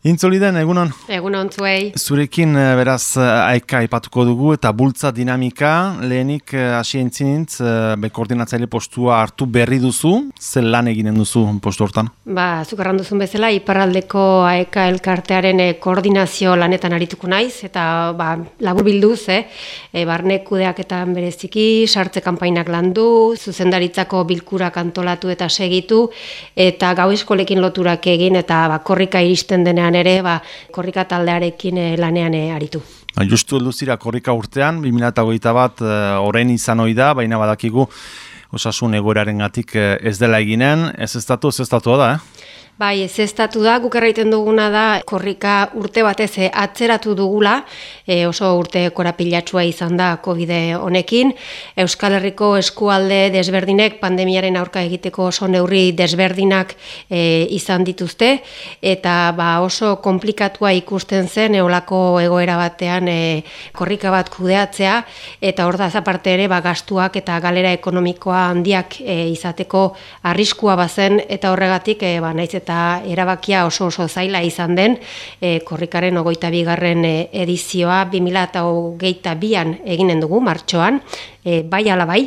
Intzoliden, egunon? Egunon zuei. Zurekin eh, beraz eh, aeka ipatuko dugu eta bultza dinamika, lehenik eh, hasi entzinintz, be koordinatzaile postua hartu berri duzu, zel lan eginen duzu postu hortan? Ba, zukarran duzun bezala, iparraldeko aeka elkartearen koordinazio lanetan arituko naiz, eta ba, labur bilduz, eh? e, barnek kudeaketan bereziki, sartze kanpainak landu, zuzendaritzako bilkurak antolatu eta segitu, eta gau eskolekin loturak egin, eta ba, korrika iristen denean ere ba, korrika taldearekin e, lanean e, aritu. Ba, justu elduzira korrika urtean, 2008 bat e, oren izan hoi da, baina badakigu osasun egoeraren gatik ez dela eginen, ez datu, ez datu da, eh? Bai, ez ez da, guk erraiten duguna da, korrika urte batez eh, atzeratu dugula, e, oso urte korapilatxua izan da COVID honekin, Euskal Herriko eskualde desberdinek pandemiaren aurka egiteko oso neurri desberdinak e, izan dituzte, eta ba, oso komplikatua ikusten zen eolako egoera batean e, korrika bat kudeatzea, eta hor da zaparte ere ba, gastuak eta galera ekonomikoa handiak e, izateko arriskua bazen, eta horregatik e, ba, naiz eta eta erabakia oso oso zaila izan den e, korrikaren ogoita bigarren e, edizioa 2008 bian eginen dugu martxoan, e, bai ala bai,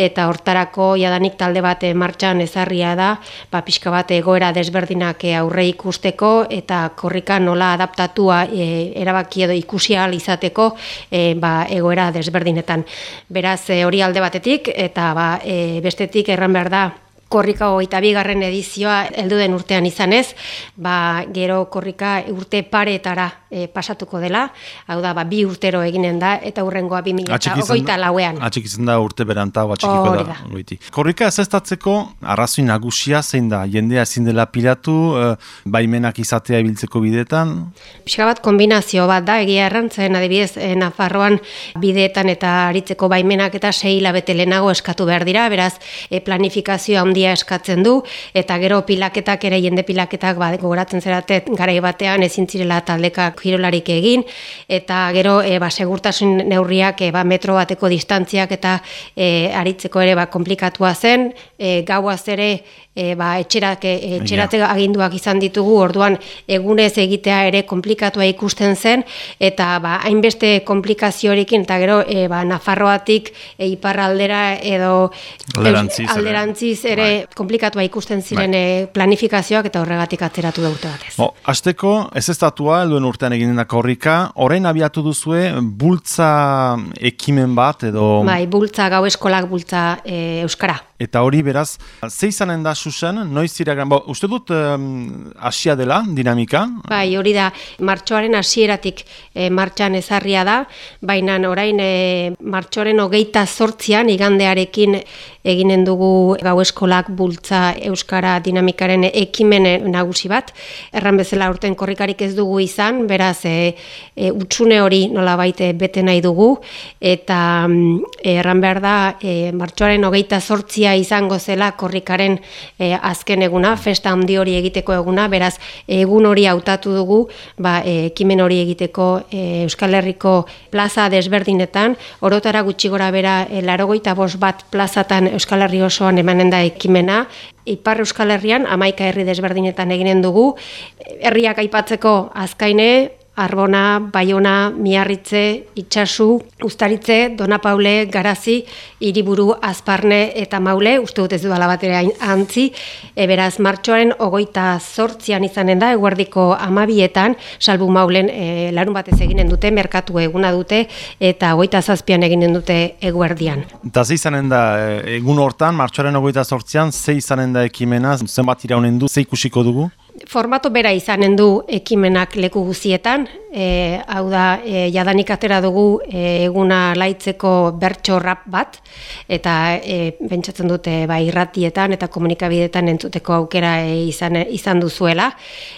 eta hortarako jadanik talde bat martxan ezarria da, ba, pixka bat egoera desberdinak aurre ikusteko, eta korrika nola adaptatua e, erabaki edo ikusia izateko e, ba, egoera desberdinetan. Beraz, hori alde batetik, eta ba, e, bestetik erran behar da, korrika hogeita bigarren edizioa heldu den urtean izanez, ba, gero korrika urte paretara e, pasatuko dela, hau da, ba, bi urtero eginen da, eta hurrengoa bi mila eta lauean. Atxik izan da urte beranta, atxikiko da. da. Korrika ez ez arrazoi nagusia zein da, jendea ezin dela pilatu, e, baimenak izatea ibiltzeko bidetan? Pixka bat kombinazio bat da, egia errantzen, adibidez, e, Nafarroan bideetan eta aritzeko baimenak eta sei labete lehenago eskatu behar dira, beraz, e, planifikazioa handi eskatzen du eta gero pilaketak ere jende pilaketak ba gogoratzen zerate garai batean ezin zirela taldeka kirolarik egin eta gero e, ba segurtasun neurriak e, ba metro bateko distantziak eta e, aritzeko ere ba komplikatua zen e, gauaz ere e, ba, etxerak, e, etxeratze aginduak izan ditugu, orduan egunez egitea ere komplikatua ikusten zen, eta ba, hainbeste komplikazioarekin, eta gero e, ba, Nafarroatik e, iparraldera edo alderantziz, alderantziz ere. Komplikatua ikusten ziren bai. Planifikazioak eta horregatik atzeratu da urte batez. Bo, azteko, ez datua, elduen urtean egin dena korrika, orain abiatu duzue, bultza ekimen bat edo... Bai, bultza, gau eskolak bultza e, Euskara. Eta hori beraz, zeizanen da susen, noiz iragan, bo, uste dut hasia dela, dinamika? Bai, hori da, martxoaren hasieratik e, martxan ezarria da, baina orain e, martxoaren hogeita sortzian, igandearekin eginen dugu gau eskolak bultza Euskara dinamikaren ekimen nagusi bat. Erran bezala urten korrikarik ez dugu izan, beraz e, e, utxune hori nola baite bete nahi dugu, eta mm, erran behar da e, martxoaren hogeita sortzia izango zela korrikaren e, azken eguna, festa handi hori egiteko eguna, beraz egun hori hautatu dugu, ba, e, ekimen hori egiteko e, Euskal Herriko plaza desberdinetan, orotara gutxi gora bera e, larogoita bos bat plazatan Euskal Herri osoan emanen da ekimena, Ipar Euskal Herrian, amaika herri desberdinetan eginen dugu, herriak aipatzeko azkaine, Arbona, Baiona, Miarritze, Itxasu, Uztaritze, Dona Paule, Garazi, Hiriburu, Azparne eta Maule, uste dut ez du alabatera antzi, e, beraz martxoaren ogoita zortzian izanen da, eguardiko amabietan, salbu Maulen e, larun batez eginen dute, merkatu eguna dute, eta ogoita zazpian eginen dute eguerdian. Eta ze izanen da, e, egun hortan, martxoaren ogoita zortzian, ze izanen da ekimena, zenbat iraunen du, ze ikusiko dugu? Formato bera izanen du ekimenak leku guzietan, e, hau da, e, jadanik atera dugu e, eguna laitzeko bertso rap bat, eta e, bentsatzen dute ba, irratietan eta komunikabidetan entzuteko aukera e, izan, izan duzuela.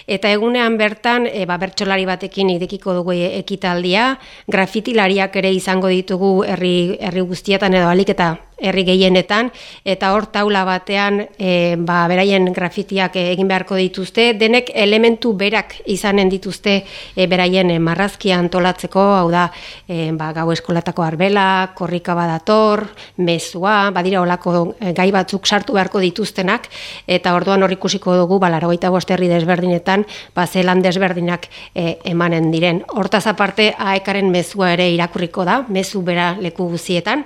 Eta egunean bertan, e, ba, bertsolari batekin idekiko dugu ekitaldia, grafitilariak ere izango ditugu herri, herri guztietan edo alik eta herri gehienetan, eta hor taula batean e, ba, beraien grafitiak egin beharko dituzte, denek elementu berak izanen dituzte e, beraien marrazkia antolatzeko, hau da, e, ba, gau eskolatako arbela, korrika badator, mezua, badira olako gai batzuk sartu beharko dituztenak, eta orduan hor ikusiko dugu, ba, laragoita herri desberdinetan, ba, zelan desberdinak e, emanen diren. Hortaz aparte, aekaren mezua ere irakurriko da, mezu bera leku guzietan,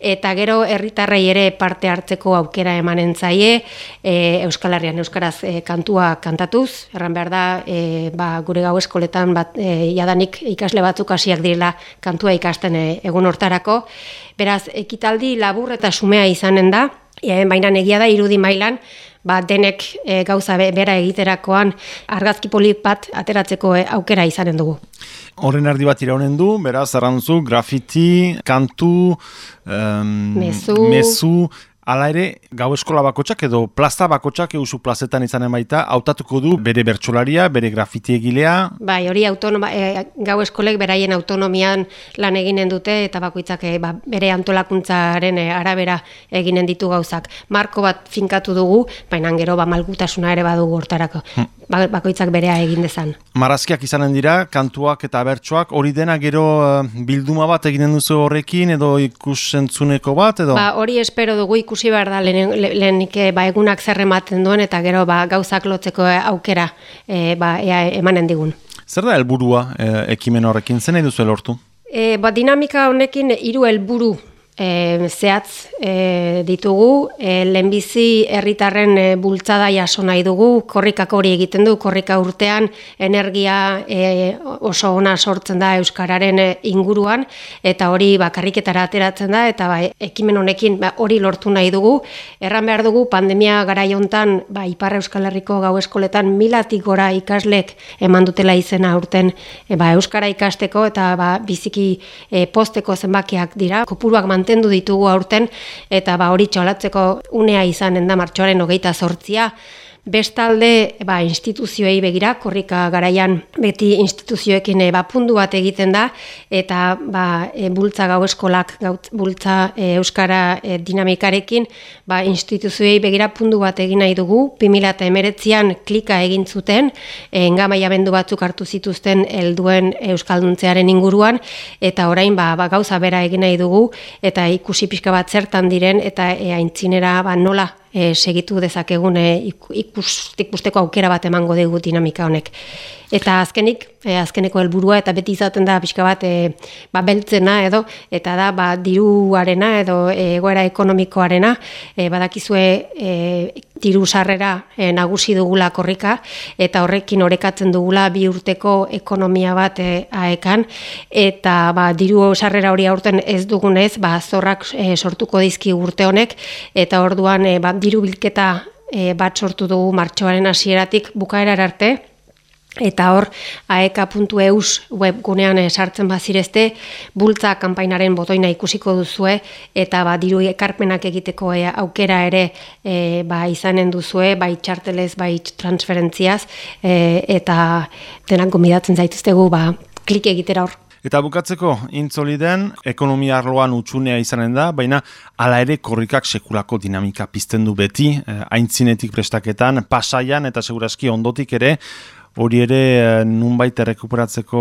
eta gero herritarrei ere parte hartzeko aukera emanen zaie e, Euskal Herrian euskaraz e, kantua kantatuz, erran behar da e, ba, gure gau eskoletan bat e, jadanik ikasle batzuk hasiak direla kantua ikasten e, egun hortarako. Beraz, ekitaldi labur eta sumea izanen da, e, baina egia da irudi mailan, ba, denek e, gauza bera egiterakoan argazki polit bat ateratzeko e, aukera izanen dugu. Horren erdi bat iraunen du, beraz, arrantzu, grafiti, kantu, um, mezu, mezu Hala ere, gau eskola bakotsak edo plaza bakotsak eusu plazetan izanen baita, hautatuko du bere bertsolaria, bere grafiti egilea? Bai, hori autonoma, e, gau eskolek beraien autonomian lan eginen dute eta bakoitzak e, ba, bere antolakuntzaren e, arabera eginen ditu gauzak. Marko bat finkatu dugu, baina gero ba, malgutasuna ere badugu hortarako. Ba, bakoitzak berea egin dezan. Marazkiak izanen dira, kantuak eta bertsoak, hori dena gero bilduma bat eginen duzu horrekin edo ikusentzuneko bat? edo? Ba, hori espero dugu ikus ikusi behar da lehenik lehen, ba, egunak zerrematen duen eta gero ba, gauzak lotzeko aukera e, ba, ea, emanen digun. Zer da helburua e, ekimen horrekin, zen nahi duzu elortu? E, ba, dinamika honekin hiru helburu e, zehatz e, ditugu, e, lehenbizi herritarren e, bultzada jaso nahi dugu, korrikak hori egiten du, korrika urtean energia e, oso ona sortzen da Euskararen inguruan, eta hori bakarriketara ateratzen da, eta ba, ekimen honekin ba, hori lortu nahi dugu, erran behar dugu pandemia garaiontan ba, Ipar Euskal Herriko gau eskoletan milatik gora ikaslek eman dutela izena urten e, ba, Euskara ikasteko, eta ba, biziki e, posteko zenbakiak dira, kopuruak mantentzen mantendu ditugu aurten eta ba hori txolatzeko unea izanen da martxoaren hogeita sortzia. Bestalde, ba, instituzioei begira, korrika garaian beti instituzioekin e, ba, pundu bat egiten da, eta ba, e, bultza gau eskolak, gaut, bultza e, euskara e, dinamikarekin, ba, instituzioei begira pundu bat egin nahi dugu, 2008an klika egin zuten, e, engamaia bendu batzuk hartu zituzten helduen euskalduntzearen inguruan, eta orain ba, ba, gauza bera egin nahi dugu, eta ikusi pixka bat zertan diren, eta e, aintzinera ba, nola e, segitu dezakegun e, ikusteko aukera bat emango dugu dinamika honek. Eta azkenik, e, azkeneko helburua eta beti izaten da pixka bat e, ba, beltzena edo, eta da ba, diruarena edo egoera ekonomikoarena, e, badakizue e, diru sarrera e, nagusi dugula korrika, eta horrekin orekatzen dugula bi urteko ekonomia bat e, aekan, eta ba, diru sarrera hori aurten ez dugunez, ba, zorrak e, sortuko dizki urte honek, eta orduan e, ba, diru bilketa e, bat sortu dugu martxoaren hasieratik bukaerar arte, Eta hor, aeka.eus webgunean sartzen bazirezte, bultza kanpainaren botoina ikusiko duzue, eta ba, diru ekarpenak egiteko e, aukera ere e, ba, izanen duzue, bai txartelez, bai transferentziaz, e, eta denak gomidatzen zaituztegu ba, klik egitera hor. Eta bukatzeko, intzoliden, ekonomia arloan utxunea izanen da, baina ala ere korrikak sekulako dinamika pizten du beti, eh, aintzinetik prestaketan, pasaian eta seguraski ondotik ere, hori ere eh, nunbait errekuperatzeko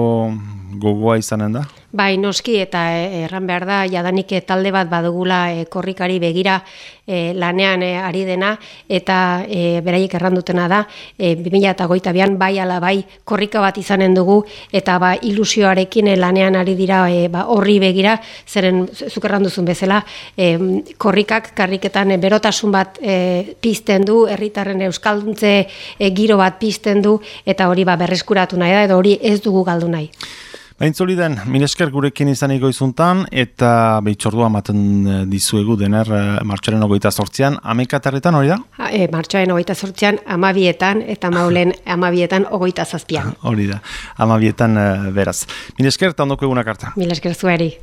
gogoa izanen da? Bai, noski eta eh, erran behar da, jadanik eh, talde bat badugula korrikari begira lanean ari dena, eta e, beraiek errandutena da, e, 2008 bian bai ala bai korrika bat izanen dugu, eta ba, ilusioarekin lanean ari dira ba, horri begira, zeren zuk erranduzun bezala, korrikak karriketan berotasun bat e, pizten du, herritarren euskalduntze giro bat pizten du, eta hori ba berreskuratu nahi da edo hori ez dugu galdu nahi. Baintzoli den, milesker gurekin izan izuntan, eta behitxordua maten eh, dizuegu dener eh, martxoaren ogoita sortzean, amekatarretan hori da? Ha, e, martxoaren ogoita sortzean, amabietan, eta maulen amabietan ogoita zazpian. Hori da, amabietan beraz. Milesker, eta ondoko egunak harta. Milesker zueri.